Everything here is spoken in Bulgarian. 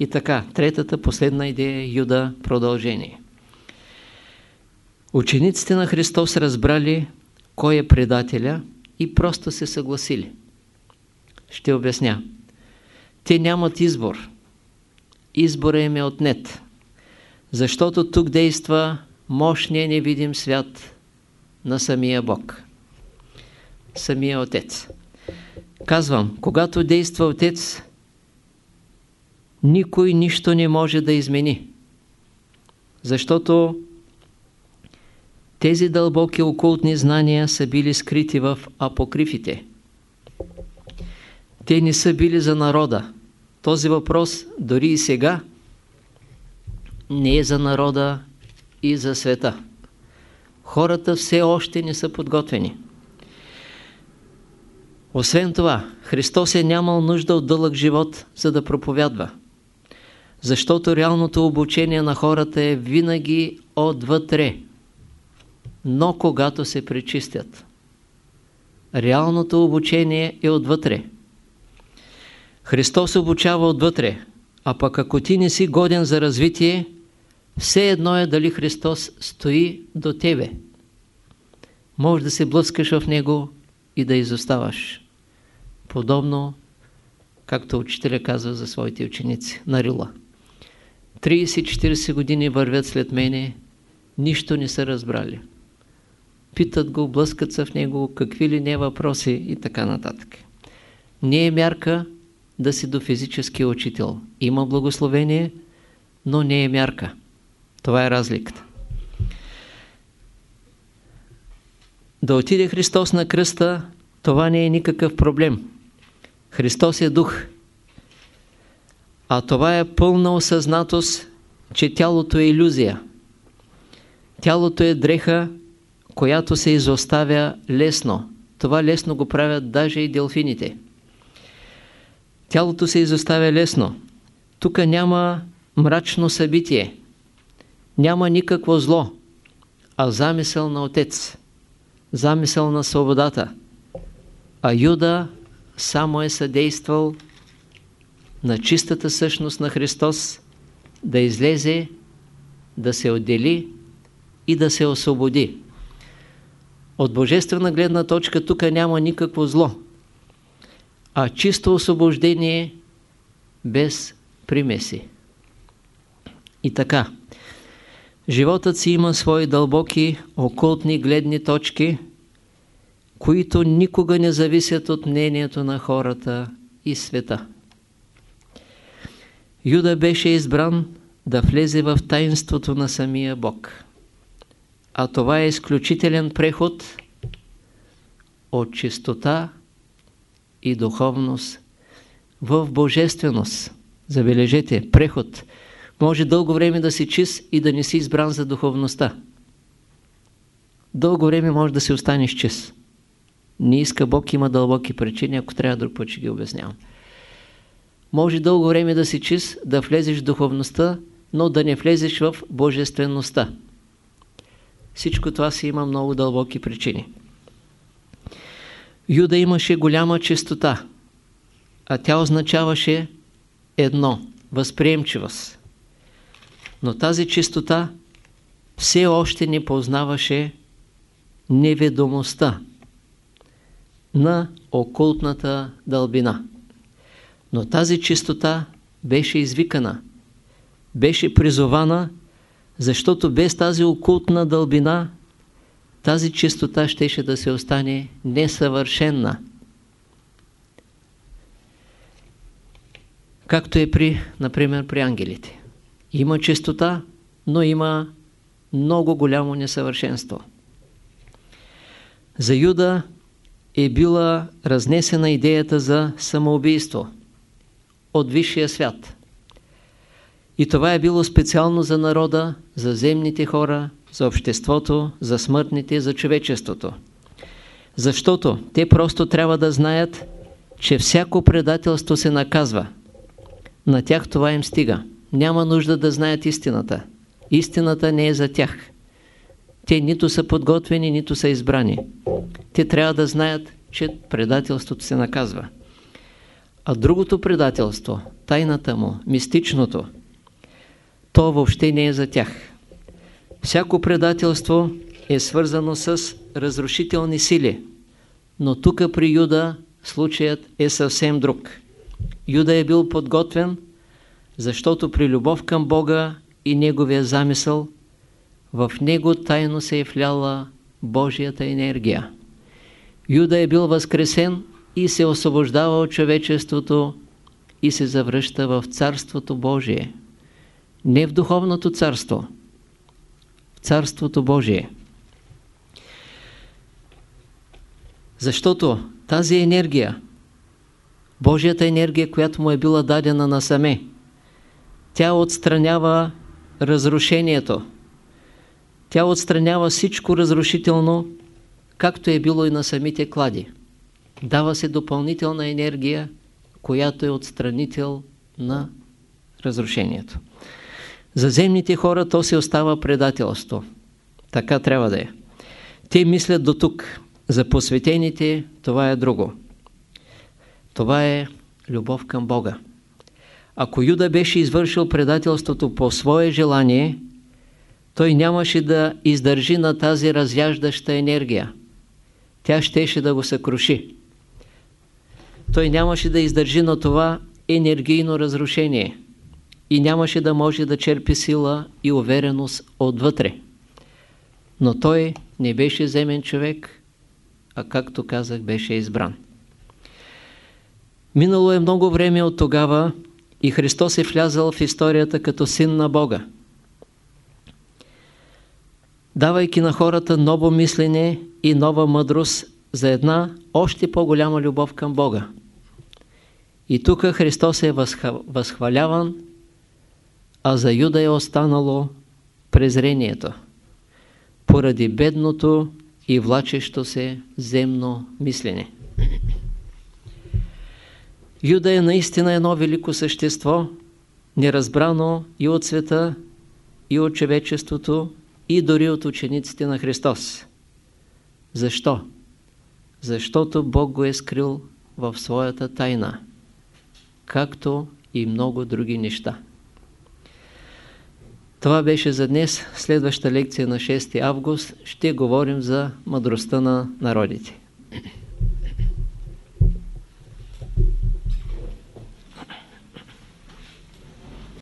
И така, третата, последна идея, Юда, продължение. Учениците на Христос разбрали кой е предателя и просто се съгласили. Ще обясня. Те нямат избор. Избора им е отнет. Защото тук действа мощния невидим свят на самия Бог. Самия Отец. Казвам, когато действа Отец, никой нищо не може да измени. Защото тези дълбоки окултни знания са били скрити в апокрифите. Те не са били за народа. Този въпрос дори и сега не е за народа и за света. Хората все още не са подготвени. Освен това, Христос е нямал нужда от дълъг живот, за да проповядва. Защото реалното обучение на хората е винаги отвътре, но когато се пречистят. Реалното обучение е отвътре. Христос обучава отвътре, а пък ако ти не си годен за развитие, все едно е дали Христос стои до тебе. Може да се блъскаш в Него и да изоставаш. Подобно, както учителя казва за своите ученици, на Рила. 30-40 години вървят след мене, нищо не са разбрали. Питат го, блъскат се в него, какви ли не въпроси и така нататък. Не е мярка да си до физическия учител. Има благословение, но не е мярка. Това е разликата. Да отиде Христос на кръста, това не е никакъв проблем. Христос е дух. А това е пълна осъзнатост, че тялото е иллюзия. Тялото е дреха, която се изоставя лесно. Това лесно го правят даже и делфините. Тялото се изоставя лесно. Тук няма мрачно събитие. Няма никакво зло, а замисъл на Отец. Замисъл на свободата. А Юда само е съдействал на чистата същност на Христос да излезе, да се отдели и да се освободи. От божествена гледна точка тук няма никакво зло, а чисто освобождение без примеси. И така, животът си има свои дълбоки, окултни гледни точки, които никога не зависят от мнението на хората и света. Юда беше избран да влезе в таинството на самия Бог. А това е изключителен преход от чистота и духовност в божественост. Забележете, преход. Може дълго време да си чист и да не си избран за духовността. Дълго време може да си останеш чист. Не иска Бог, има дълбоки причини, ако трябва друг път ще ги обяснявам. Може дълго време да си чист, да влезеш в духовността, но да не влезеш в божествеността. Всичко това си има много дълбоки причини. Юда имаше голяма чистота, а тя означаваше едно – възприемчивост. Но тази чистота все още не познаваше неведомостта на окултната дълбина. Но тази чистота беше извикана, беше призована защото без тази окултна дълбина, тази чистота щеше да се остане несъвършенна. Както е при, например, при ангелите. Има чистота, но има много голямо несъвършенство. За Юда е била разнесена идеята за самоубийство от висшия свят – и това е било специално за народа, за земните хора, за обществото, за смъртните, за човечеството. Защото те просто трябва да знаят, че всяко предателство се наказва. На тях това им стига. Няма нужда да знаят истината. Истината не е за тях. Те нито са подготвени, нито са избрани. Те трябва да знаят, че предателството се наказва. А другото предателство, тайната му, мистичното, то въобще не е за тях. Всяко предателство е свързано с разрушителни сили, но тук при Юда случаят е съвсем друг. Юда е бил подготвен, защото при любов към Бога и Неговия замисъл, в него тайно се е вляла Божията енергия. Юда е бил възкресен и се освобождава от човечеството и се завръща в Царството Божие. Не в духовното царство, в Царството Божие. Защото тази енергия, Божията енергия, която му е била дадена насаме, тя отстранява разрушението. Тя отстранява всичко разрушително, както е било и на самите клади. Дава се допълнителна енергия, която е отстранител на разрушението. За земните хора то се остава предателство. Така трябва да е. Те мислят до тук. За посветените това е друго. Това е любов към Бога. Ако Юда беше извършил предателството по свое желание, той нямаше да издържи на тази разяждаща енергия. Тя щеше да го съкруши. Той нямаше да издържи на това енергийно разрушение и нямаше да може да черпи сила и увереност отвътре. Но той не беше земен човек, а както казах, беше избран. Минало е много време от тогава и Христос е влязал в историята като син на Бога. Давайки на хората ново мислене и нова мъдрост за една още по-голяма любов към Бога. И тук Христос е възхваляван, а за Юда е останало презрението, поради бедното и влачещо се земно мислене. Юда е наистина едно велико същество, неразбрано и от света, и от човечеството, и дори от учениците на Христос. Защо? Защото Бог го е скрил в своята тайна, както и много други неща. Това беше за днес. Следваща лекция на 6 август ще говорим за мъдростта на народите.